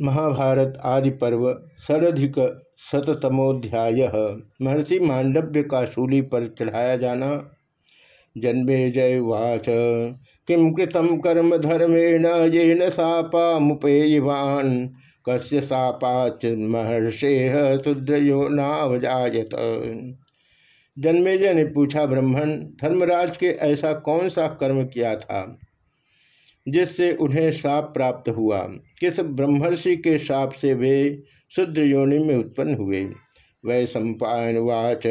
महाभारत आदि पर्व षडधिक शतमोध्याय महर्षि मांडव्य का शूली पर चढ़ाया जाना। जन्मे जय वाच। किम कृतम कर्म धर्मेण ये न सापा मुपेयवान कस्य सापाच महर्षेह शुद्रयो नावजायत। जन्मेजय ने पूछा ब्राह्मण, धर्मराज के ऐसा कौन सा कर्म किया था? जिससे उन्हें श्राप प्राप्त हुआ। किस ब्रह्मर्षि के श्राप से वे शुद्र योनि में उत्पन्न हुए? वै सम्पायन वाच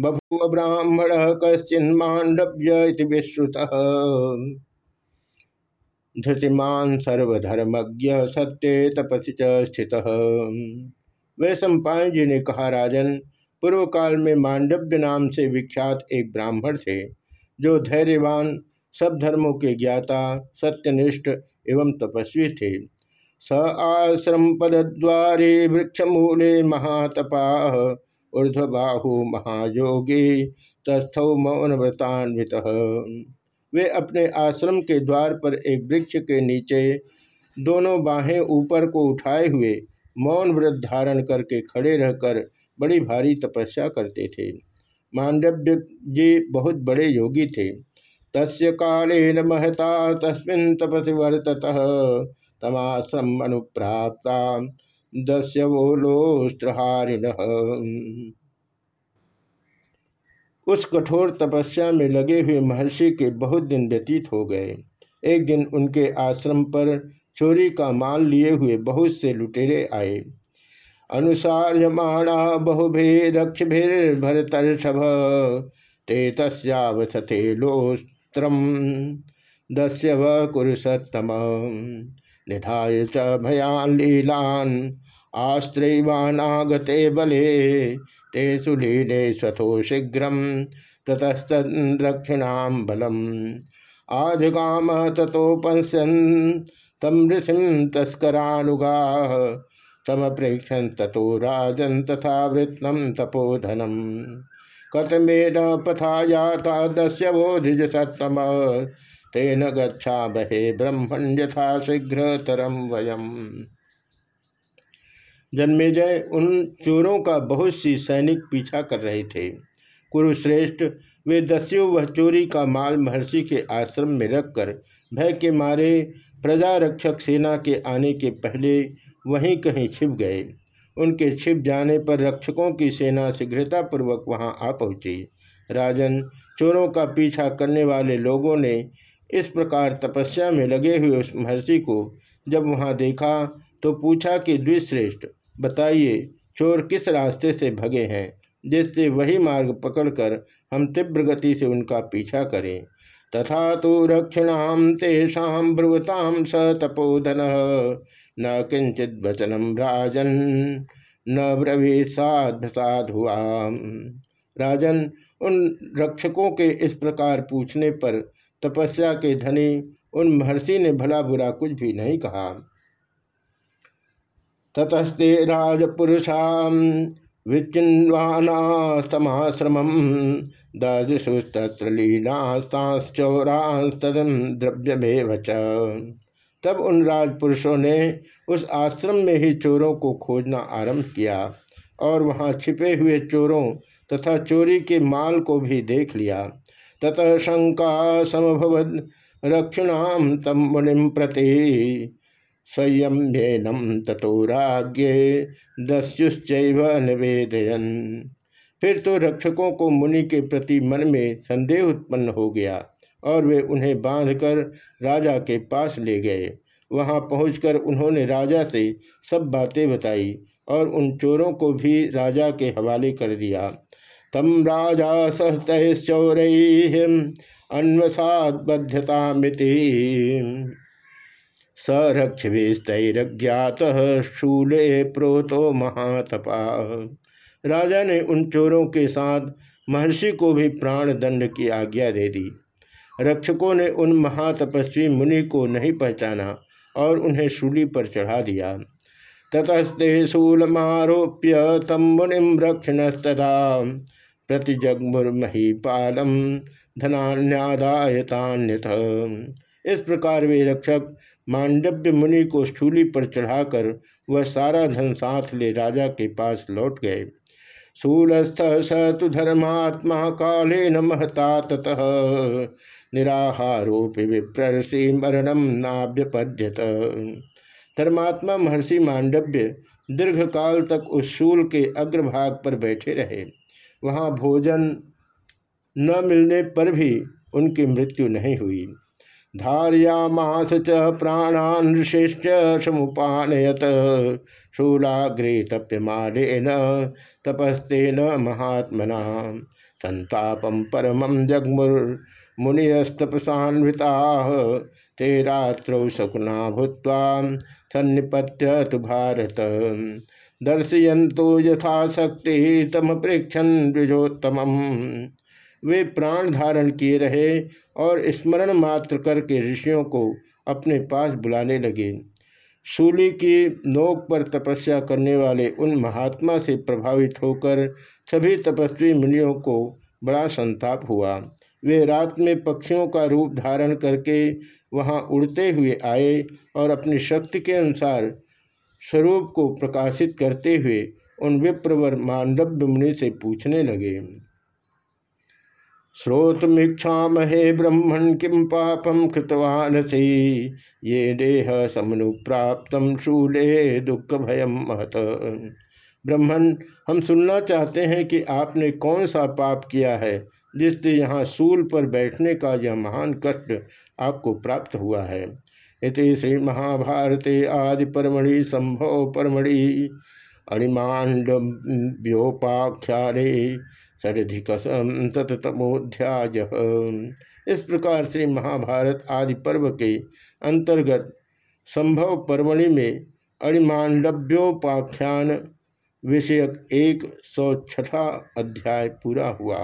बभुव ब्राह्मण कश्चिन्मांडव्य विश्रुत। धृतिमान सर्वधर्मज्ञ सत्य तपसी च स्थित। वै सम्पायन जी ने कहा, राजन पूर्व काल में मांडव्य नाम से विख्यात एक ब्राह्मण थे, जो धैर्यवान सब धर्मों के ज्ञाता, सत्यनिष्ठ एवं तपस्वी थे। स आश्रम पदद्वारे वृक्ष मूले महातपा ऊर्ध्वबाहु महायोगी तस्थौ मौन व्रतान्वित वे अपने आश्रम के द्वार पर एक वृक्ष के नीचे दोनों बाहें ऊपर को उठाए हुए मौन व्रत धारण करके खड़े रहकर बड़ी भारी तपस्या करते थे। मांडव्य जी बहुत बड़े योगी थे। तस्य कालेन महता तस्मिन् तपसि तमाश्रम अनुप्राप्ता दस्य वोलोस्त्रहारिण उस कठोर तपस्या में लगे हुए महर्षि के बहुत दिन व्यतीत हो गए। एक दिन उनके आश्रम पर चोरी का माल लिए हुए बहुत से लुटेरे आए। अनुसार्यमाणा बहुभे रक्ष भरतर्षभ ते तस्यावसते लोस्त वस्त्रम दस्य व कुरुसत्तम। निधाय च भयान लीलान आस्त्रैवानागते बले। ते सुलीले स्वथो शीघ्र ततस्तक्षिणाम बलम। आजगाम तथोपश्यन तम ऋषि तस्करानुगा तम प्रेक्षन तथो राजन तथा वृत्तम तपोधनम। कतमेन पथा जाता दस्य बोधिज सत्तम तेन गच्छा बहे ब्रह्मण यथा शीघ्र तरम वयम। जन्मेजय, उन चोरों का बहुत सी सैनिक पीछा कर रहे थे। कुरुश्रेष्ठ, वे दस्यु वह चोरी का माल महर्षि के आश्रम में रखकर भय के मारे प्रजा रक्षक सेना के आने के पहले वहीं कहीं छिप गए। उनके छिप जाने पर रक्षकों की सेना शीघ्रतापूर्वक वहाँ आ पहुँची। राजन, चोरों का पीछा करने वाले लोगों ने इस प्रकार तपस्या में लगे हुए उस महर्षि को जब वहाँ देखा तो पूछा कि, द्विश्रेष्ठ, बताइए, चोर किस रास्ते से भगे हैं, जिससे वही मार्ग पकड़कर हम तीव्र गति से उनका पीछा करें? तथा तो रक्षिणाम तेषा ब्रुवताम स तपोधन। न किंचित वचनम राजन, न ब्रवी साध साधुआ राजन, उन रक्षकों के इस प्रकार पूछने पर तपस्या के धनी, उन महर्षि ने भला बुरा कुछ भी नहीं कहा। ततस्ते राजपुरुषा विचिन्वानास्तमाश्रम ददृशुस्तत्र लीलास्ताश्चौरास्तम द्रव्यमेव तब उन राजपुरुषों ने उस आश्रम में ही चोरों को खोजना आरंभ किया और वहाँ छिपे हुए चोरों तथा चोरी के माल को भी देख लिया। ततः शंका समभवद रक्षिणाम तम मुनिम प्रति संयम्येनम ततो राज्ञे दस्युश्च निवेदयन। फिर तो रक्षकों को मुनि के प्रति मन में संदेह उत्पन्न हो गया। और वे उन्हें बांधकर राजा के पास ले गए। वहाँ पहुंचकर उन्होंने राजा से सब बातें बताई और उन चोरों को भी राजा के हवाले कर दिया। तम राजा सहतौर अन्वसादता मिति सरक्षभिस्तरज्ञात शूले प्रोतो महातपा। राजा ने उन चोरों के साथ महर्षि को भी प्राण दंड की आज्ञा दे दी। रक्षकों ने उन महातपस्वी मुनि को नहीं पहचाना और उन्हें शूली पर चढ़ा दिया। ततस्ते शूलमारोप्य तम मुनिम रक्षणस्तदा प्रतिजगमुर्महीपालम धनान्यादायतान्यथ। इस प्रकार वे रक्षक मांडव्य मुनि को शूली पर चढ़ाकर वह सारा धन साथ ले राजा के पास लौट गए। शूलस्थ स तो धर्मात्मा काले न महता ततः निराहारोपि विप्रषि मरणम नाभ्यपद्यत। धर्मात्मा महर्षि मांडव्य दीर्घ काल तक उस शूल के अग्रभाग पर बैठे रहे। वहाँ भोजन न मिलने पर भी उनकी मृत्यु नहीं हुई। धारियामास च प्राणान ऋषिश्च समुपानयत। शूलाग्रे तप्यमालेन तपस्तेन महात्मना। संतापम परमं जगमुर्मुनिस्तपसान्विता ते रात्रौ शकुना भूत सन्निपत्य तु भारत। दर्शयंतो यथाशक्ति तम प्रेक्षण द्विजोत्तम वे प्राण धारण किए रहे और स्मरण मात्र करके ऋषियों को अपने पास बुलाने लगे। सूली की नोक पर तपस्या करने वाले उन महात्मा से प्रभावित होकर सभी तपस्वी मुनियों को बड़ा संताप हुआ। वे रात में पक्षियों का रूप धारण करके वहाँ उड़ते हुए आए और अपनी शक्ति के अनुसार स्वरूप को प्रकाशित करते हुए उन विप्रवर मांडव्य मुनि से पूछने लगे। श्रोतमीक्षामहे ब्रह्मण किम पापम कृतवान से ये देह समनु प्राप्त शूले दुख भयम महत। ब्रह्मण हम सुनना चाहते हैं कि आपने कौन सा पाप किया है जिससे यहाँ सूल पर बैठने का यह महान कष्ट आपको प्राप्त हुआ है। इति श्री महाभारते आदि परमणि संभव परमणि अणिमांड व्योपाख्यारे षडधिक शतमोध्याय इस प्रकार श्री महाभारत आदि पर्व के अंतर्गत संभव पर्वणि में अणिमांडव्योपाख्यान विषयक एक सौ छठा अध्याय पूरा हुआ।